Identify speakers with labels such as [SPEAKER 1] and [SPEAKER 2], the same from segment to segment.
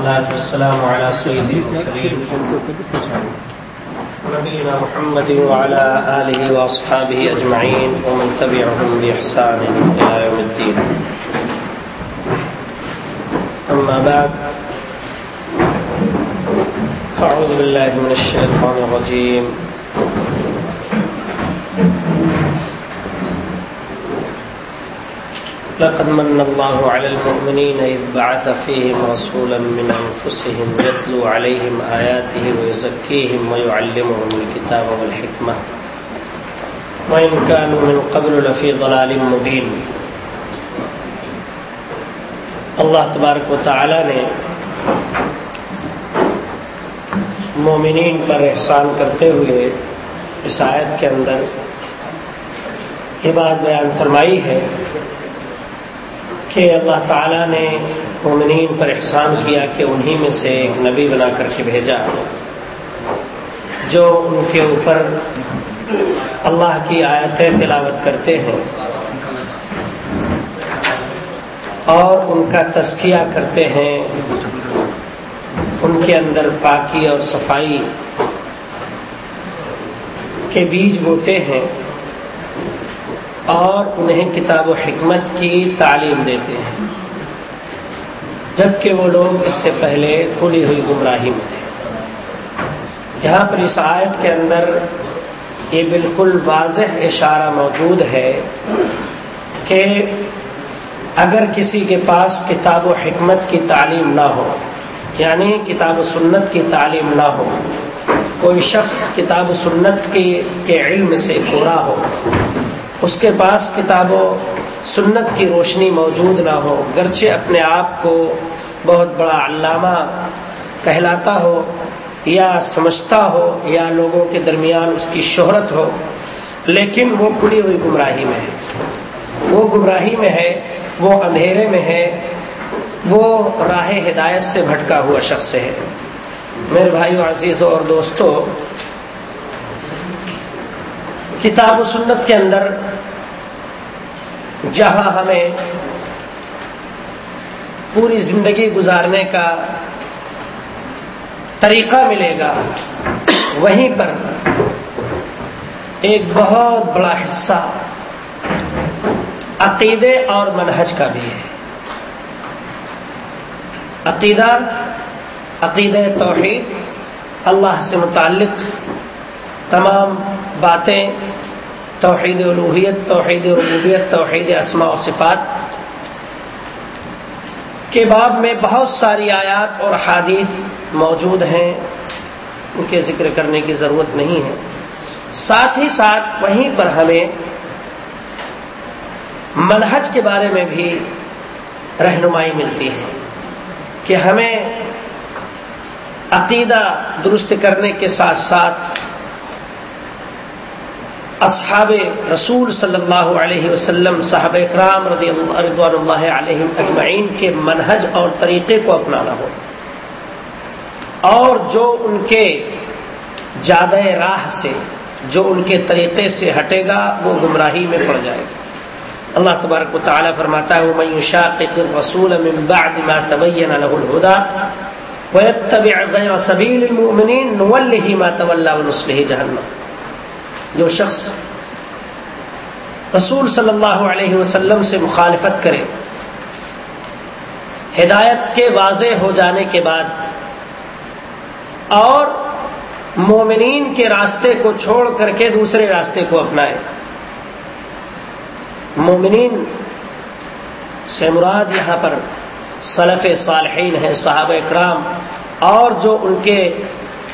[SPEAKER 1] والصلاة والسلام على سيد المرسلين. نبينا محمد وعلى آله وأصحابه أجمعين ومن تبعهم بإحسان إلى يوم الدين. أما بعد، فأعوذ بالله من الشيطان الرجيم. لقد من الله على المؤمنين إذ بعث فيهم رسولا من أنفسهم يتلو عليهم آياته ويزكيهم ويعلمهم الكتاب والحكمة. وإن كانوا من قبل لفي ضلال مبين. اللہ تبارک و تعالی نے مومنین پر احسان کرتے ہوئے اس آیت کے اندر یہ بات بیان فرمائی ہے کہ اللہ تعالیٰ نے مومنین پر احسان کیا کہ انہی میں سے ایک نبی بنا کر کے بھیجا۔ جو ان کے اوپر اللہ کی آیتیں تلاوت کرتے ہیں اور ان کا تزکیہ کرتے ہیں، ان کے اندر پاکی اور صفائی کے بیج بوتے ہیں۔ اور انہیں کتاب و حکمت کی تعلیم دیتے ہیں۔ جبکہ وہ لوگ اس سے پہلے کھلی ہوئی گمراہی میں تھے۔ یہاں پر اس آیت کے اندر یہ بالکل واضح اشارہ موجود ہے کہ اگر کسی کے پاس کتاب و حکمت کی تعلیم نہ ہو یعنی کتاب و سنت کی تعلیم نہ ہو، کوئی شخص کتاب و سنت کے علم سے پورا ہو اس کے پاس کتاب و سنت کی روشنی موجود نہ ہو، گرچہ اپنے آپ کو بہت بڑا علامہ کہلاتا ہو یا سمجھتا ہو یا لوگوں کے درمیان اس کی شہرت ہو، لیکن وہ کھلی ہوئی گمراہی میں ہے۔ وہ گمراہی میں ہے، وہ اندھیرے میں ہے، وہ راہ ہدایت سے بھٹکا ہوا شخص ہے۔ میرے بھائیوں عزیزوں اور دوستوں کتاب و سنت کے اندر جہاں ہمیں پوری زندگی گزارنے کا طریقہ ملے گا، وہیں پر ایک بہت بڑا حصہ عقیدے اور منہج کا بھی ہے۔ عقیدہ عقید توحید، اللہ سے متعلق تمام باتیں، توحید الوحیت، توحید ربوبیت، توحید اسماء و صفات کے باب میں بہت ساری آیات اور حادیث موجود ہیں، ان کے ذکر کرنے کی ضرورت نہیں ہے۔ ساتھ ہی ساتھ وہیں پر ہمیں منہج کے بارے میں بھی رہنمائی ملتی ہے کہ ہمیں عقیدہ درست کرنے کے ساتھ ساتھ اصحاب رسول صلی اللہ علیہ وسلم صاحب اکرام رضی اللہ رضوان اللہ علیہ اجمعین کے منہج اور طریقے کو اپنانا ہو۔ اور جو ان کے جادہ راہ سے، جو ان کے طریقے سے ہٹے گا، وہ گمراہی میں پڑ جائے گا۔ اللہ تبارک و تعالیٰ فرماتا ہے من يشاقق الرسول من بعد ما تبين له الهدى ويتبع غير سبيل المؤمنين نوله ما تولى ونصله جهنم جو شخص رسول صلی اللہ علیہ وسلم سے مخالفت کرے، ہدایت کے واضح ہو جانے کے بعد اور مومنین کے راستے کو چھوڑ کر کے دوسرے راستے کو اپنائے۔ مومنین سے مراد یہاں پر صلف صالحین ہیں، صحابہ اکرام، اور جو ان کے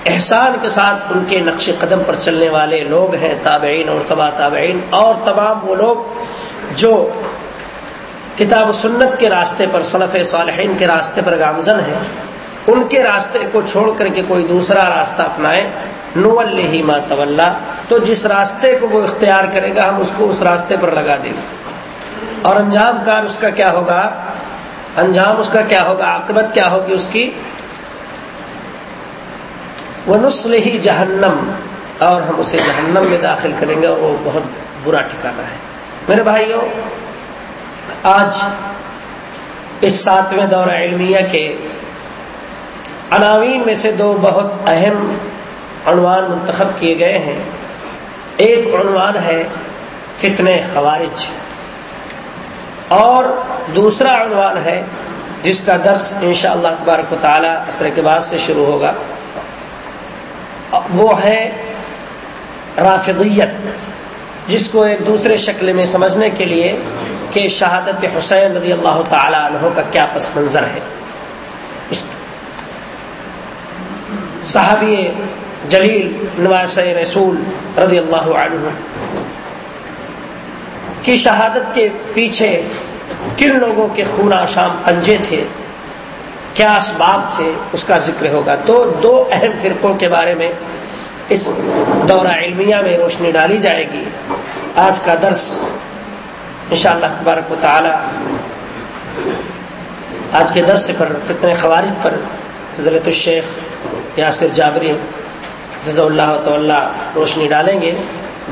[SPEAKER 1] احسان کے ساتھ ان کے نقش قدم پر چلنے والے لوگ ہیں، تابعین اور تبا تابعین، اور تمام وہ لوگ جو کتاب سنت کے راستے پر صلف صالحین کے راستے پر گامزن ہیں۔ ان کے راستے کو چھوڑ کر کے کوئی دوسرا راستہ اپنائے نو اللہ ما طول تو جس راستے کو وہ اختیار کرے گا، ہم اس کو اس راستے پر لگا دیں گے۔ اور انجام کار اس کا کیا ہوگا؟ انجام اس کا کیا ہوگا؟ عاقبت کیا ہوگی اس کی؟ وہ نسل ہی جہنم۔ اور ہم اسے جہنم میں داخل کریں گے اور وہ بہت برا ٹھکانا ہے۔ میرے بھائیوں، آج اس ساتویں دور علمیہ کے عناوین میں سے دو بہت اہم عنوان منتخب کیے گئے ہیں۔ ایک عنوان ہے فتن خوارج۔ اور دوسرا عنوان ہے جس کا درس انشاء اللہ تبارک و تعالی اثر کے بعد سے شروع ہوگا۔ وہ ہے رافضیت، جس کو ایک دوسرے شکل میں سمجھنے کے لیے کہ شہادت حسین رضی اللہ تعالی عنہ کا کیا پس منظر ہے۔ صحابی جلیل نواس رسول رضی اللہ عنہ کی شہادت کے پیچھے کن لوگوں کے خونا شام پنجے تھے؟ کیا اسباب تھے، اس کا ذکر ہوگا۔ تو دو اہم فرقوں کے بارے میں اس دورہ علمیہ میں روشنی ڈالی جائے گی۔ آج کا درس انشاءاللہ شاء تبارک و تعالی آج کے درس پر فتن خوارج پر حضرت الشیخ یاسر جابری فض اللہ روشنی ڈالیں گے،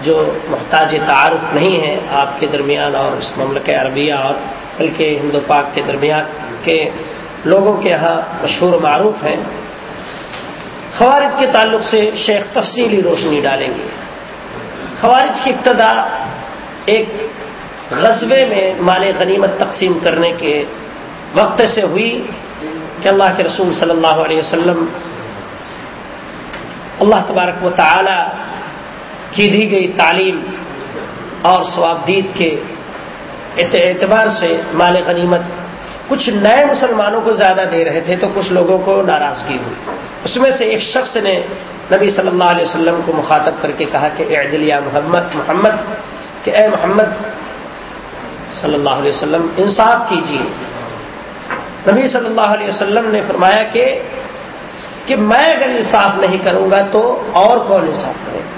[SPEAKER 1] جو محتاج تعارف نہیں ہے آپ کے درمیان اور اس مملک عربیہ اور بلکہ ہند و پاک کے درمیان کے لوگوں کے یہاں مشہور معروف ہیں۔ خوارج کے تعلق سے شیخ تفصیلی روشنی ڈالیں گے۔ خوارج کی ابتدا ایک غصبے میں مال غنیمت تقسیم کرنے کے وقت سے ہوئی کہ اللہ کے رسول صلی اللہ علیہ وسلم اللہ تبارک و تعالی کی دی گئی تعلیم اور ثوابدید کے اعتبار سے مال غنیمت کچھ نئے مسلمانوں کو زیادہ دے رہے تھے تو کچھ لوگوں کو ناراضگی ہوئی۔ اس میں سے ایک شخص نے نبی صلی اللہ علیہ وسلم کو مخاطب کر کے کہا کہ اعدل یا محمد محمد، کہ اے محمد، صلی اللہ علیہ وسلم، انصاف کیجیے۔ نبی صلی اللہ علیہ وسلم نے فرمایا کہ کہ میں اگر انصاف نہیں کروں گا تو اور کون انصاف کرے گا؟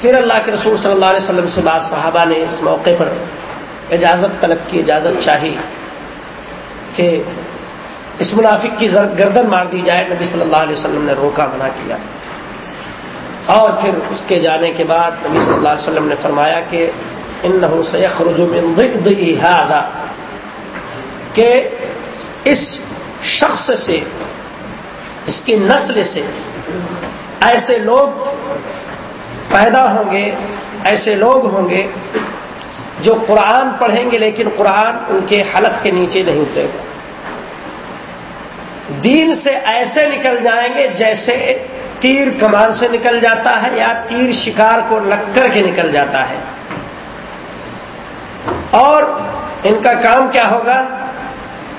[SPEAKER 1] پھر اللہ کے رسول صلی اللہ علیہ وسلم سے بعض صحابہ نے اس موقع پر اجازت طلب کی، اجازت چاہی کہ اس منافق کی گردن مار دی جائے، نبی صلی اللہ علیہ وسلم نے روکا منع کیا۔ اور پھر اس کے جانے کے بعد نبی صلی اللہ علیہ وسلم نے فرمایا کہ ان کہ اس شخص سے، اس کی نسل سے ایسے لوگ پیدا ہوں گے، ایسے لوگ ہوں گے جو قرآن پڑھیں گے لیکن قرآن ان کے حلق کے نیچے نہیں اترے گا۔ دین سے ایسے نکل جائیں گے جیسے تیر کمان سے نکل جاتا ہے یا تیر شکار کو لگ کر کے نکل جاتا ہے۔ اور ان کا کام کیا ہوگا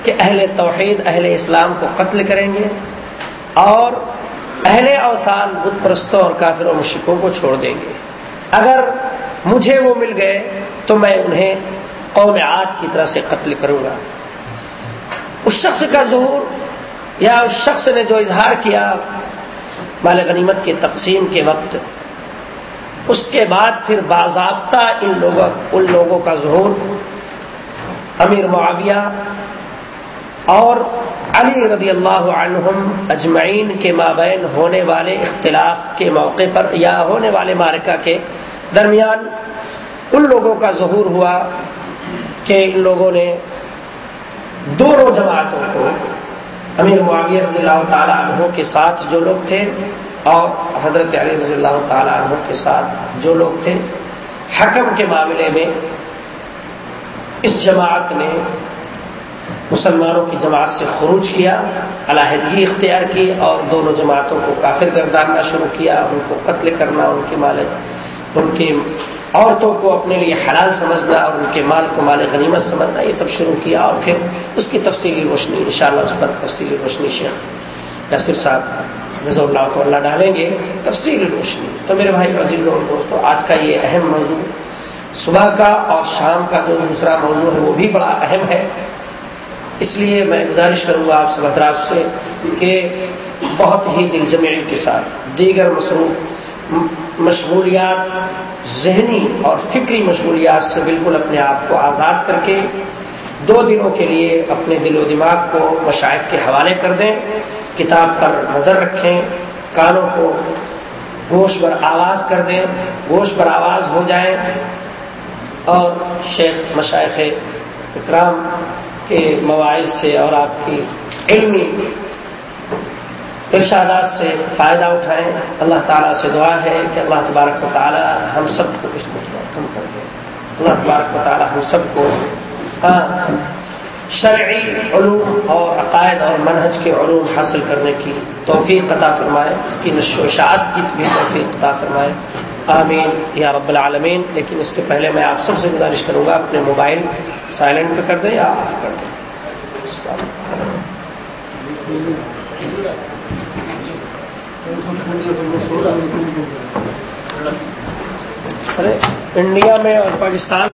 [SPEAKER 1] کہ اہل توحید، اہل اسلام کو قتل کریں گے اور اہل اوسان بت پرستوں اور کافر و مشکوں کو چھوڑ دیں گے۔ اگر مجھے وہ مل گئے تو میں انہیں قوم عاد کی طرح سے قتل کروں گا۔ اس شخص کا ظہور یا اس شخص نے جو اظہار کیا مال غنیمت کی تقسیم کے وقت، اس کے بعد پھر باضابطہ ان لوگوں ان لوگوں کا ظہور، امیر معاویہ اور علی رضی اللہ عنہم اجمعین کے مابین ہونے والے اختلاف کے موقع پر یا ہونے والے مارکہ کے درمیان ان لوگوں کا ظہور ہوا کہ ان لوگوں نے دونوں جماعتوں کو امیر معاویہ رضی اللہ تعالیٰ عنہ کے ساتھ جو لوگ تھے اور حضرت علی رضی اللہ تعالیٰ عنہ کے ساتھ جو لوگ تھے، حکم کے معاملے میں اس جماعت نے مسلمانوں کی جماعت سے خروج کیا، علیحدگی اختیار کی اور دونوں جماعتوں کو کافر گرداننا شروع کیا، ان کو قتل کرنا، ان کے مالک ان کی عورتوں کو اپنے لیے حلال سمجھنا اور ان کے مال کو مال غنیمت سمجھنا، یہ سب شروع کیا اور پھر اس کی تفصیلی روشنی، انشاءاللہ اس پر تفصیلی روشنی شیخ یاسر صاحب رضا اللہ تو اللہ ڈالیں گے، تفصیلی روشنی۔ تو میرے بھائی عزیز اور دوستوں، آج کا یہ اہم موضوع، صبح کا اور شام کا جو دوسرا موضوع ہے، وہ بھی بڑا اہم ہے۔ اس لیے میں گزارش کروں گا آپ سب حضرات سے کہ بہت ہی دل جمعی کے ساتھ، دیگر مصروف مشغولیات، ذہنی اور فکری مشغولیات سے بالکل اپنے آپ کو آزاد کر کے دو دنوں کے لیے اپنے دل و دماغ کو مشاہد کے حوالے کر دیں، کتاب پر نظر رکھیں، کانوں کو گوشت پر آواز کر دیں گوشت پر آواز ہو جائیں اور شیخ مشائق اکرام کے مواعث سے اور آپ کی علمی ارشادات سے فائدہ اٹھائیں۔ اللہ تعالیٰ سے دعا ہے کہ اللہ تبارک و تعالیٰ ہم سب کو اس میں کم کر دیں اللہ تبارک و تعالیٰ ہم سب کو ہاں، شرعی علوم اور عقائد اور منہج کے علوم حاصل کرنے کی توفیق عطا فرمائے۔ اس کی نشو و اشاعت کی بھی توفیق عطا فرمائے۔ آمین۔ یا رب العالمین، لیکن اس سے پہلے میں آپ سب سے گزارش کروں گا، اپنے موبائل سائلنٹ پہ کر دیں یا آف کر دیں۔ انڈیا میں اور پاکستان